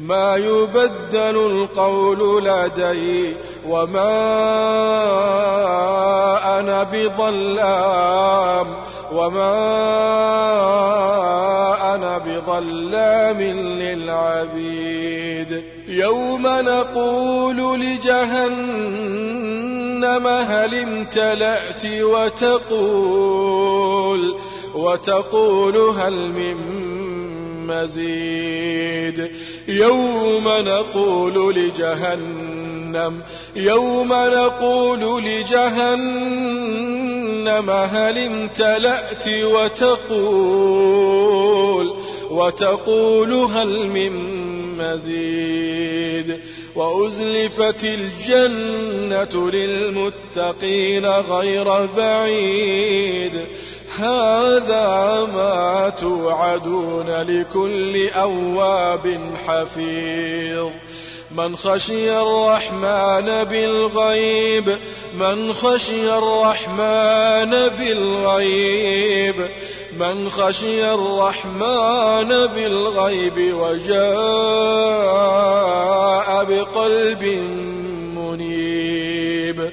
ما يبدل القول لدي وما أنا بظلام وما أنا بظلام للعبيد. يوم نقول لجهنم هل امتلأت وتقول وتقول هل من مزيد. يوم نقول لجهنم يوم نقول لجهنم هل امتلأت وتقول؟ وتقول هل من مزيد؟ وأزلفت الجنة للمتقين غير بعيد. هذا ما توعدون لكل أواب حفيظ. من خشي الرحمن بالغيب من خشي الرحمن بالغيب من خشي الرحمن بالغيب وجاء بقلب منيب.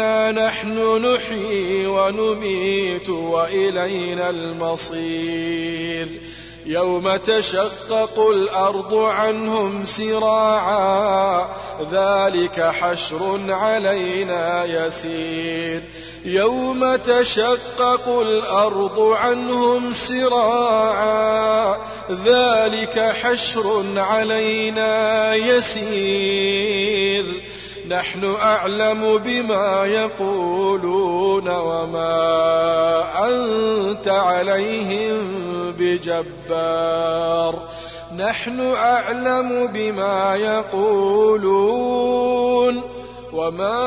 إنا نحن نحيي ونميت وإلينا المصير. يوم تشقق الأرض عنهم سراعا ذلك حشر علينا يسير. يوم تشقق الأرض عنهم سراعا ذلك حشر علينا يسير. نحن أعلم بما يقولون وما أنت عليهم بجبار. نحن أعلم بما يقولون وما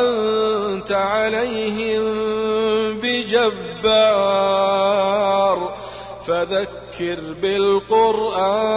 أنت عليهم بجبار. فذكر بالقرآن